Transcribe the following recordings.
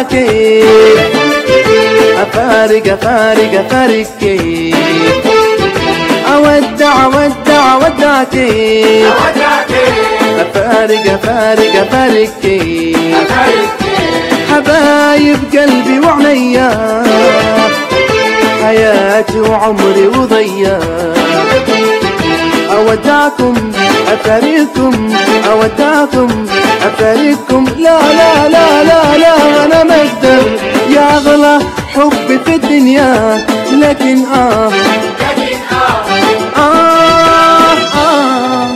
أودعك أفارق أفارق أفارق أودع أودع أودعك. أفارق أفارق أفارق حبايب قلبي وعليا حياتي وعمري وضيا. أودعكم أفارقكم أودعكم أفارقكم. لا لا. حبي في الدنيا لكن آه. آه آه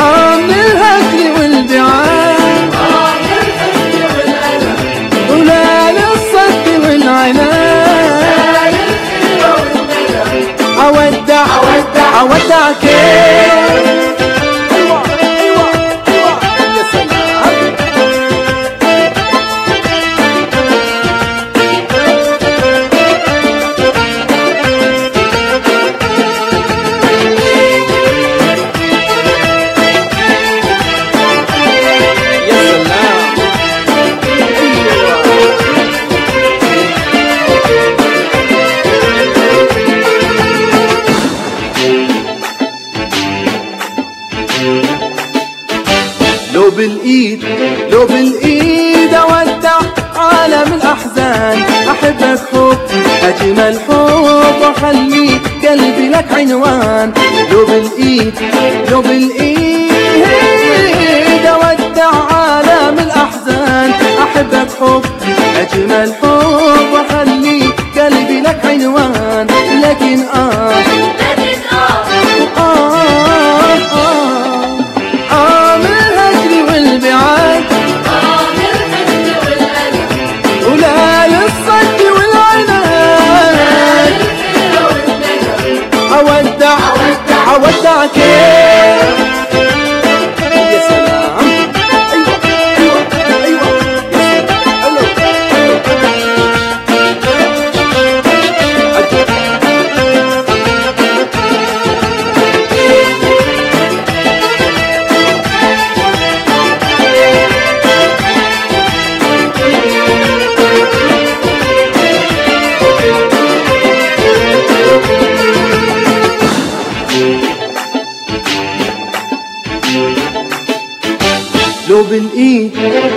آه من والبعاد ولا للصد أودع أودع أودعك لو بالإيد لو بالإيد أودع عالم الأحزان. احبك حب أجمل حب واخلي قلبي لك عنوان. لو بالإيد لو بالإيد. دوب الايد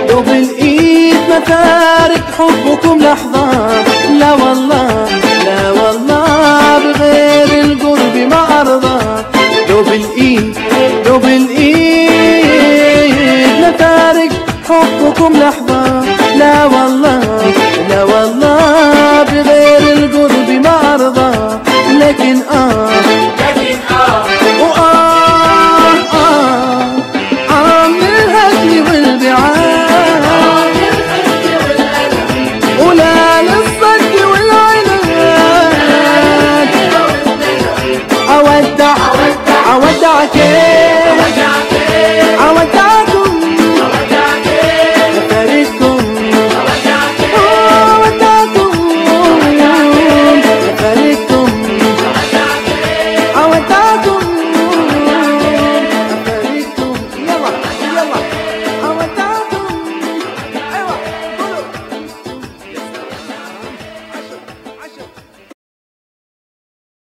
دوب الايد ما تارك حبكم لحظة. لا والله